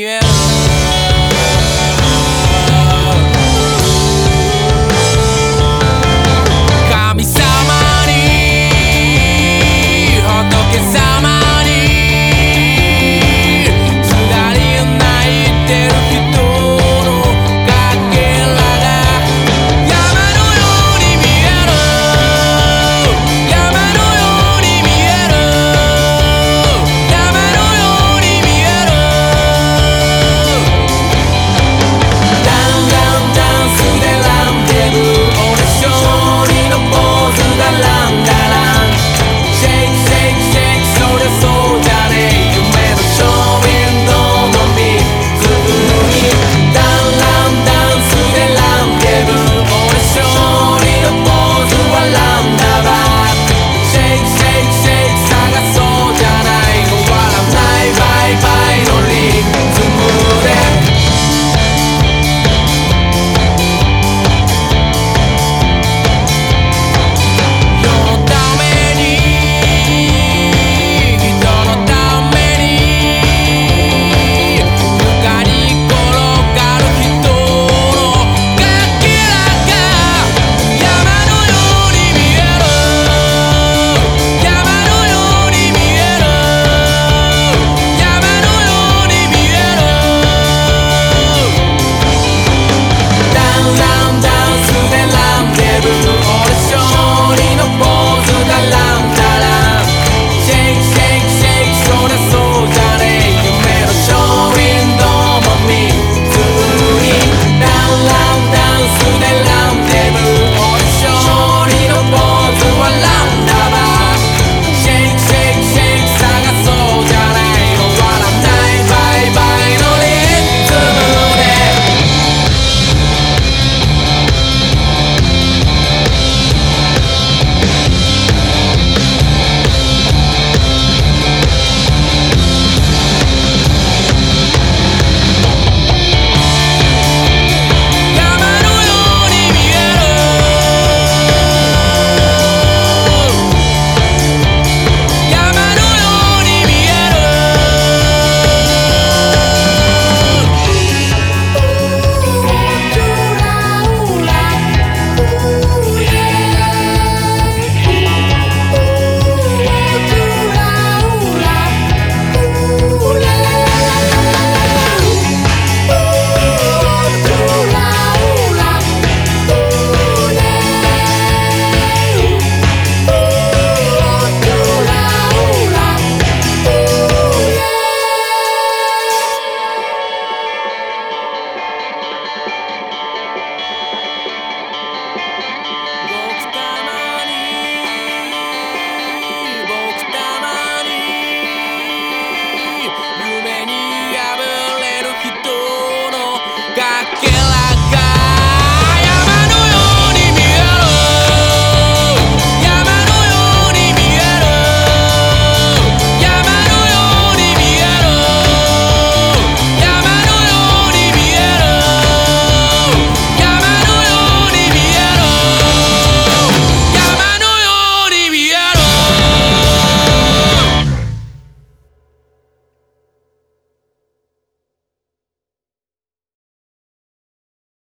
you.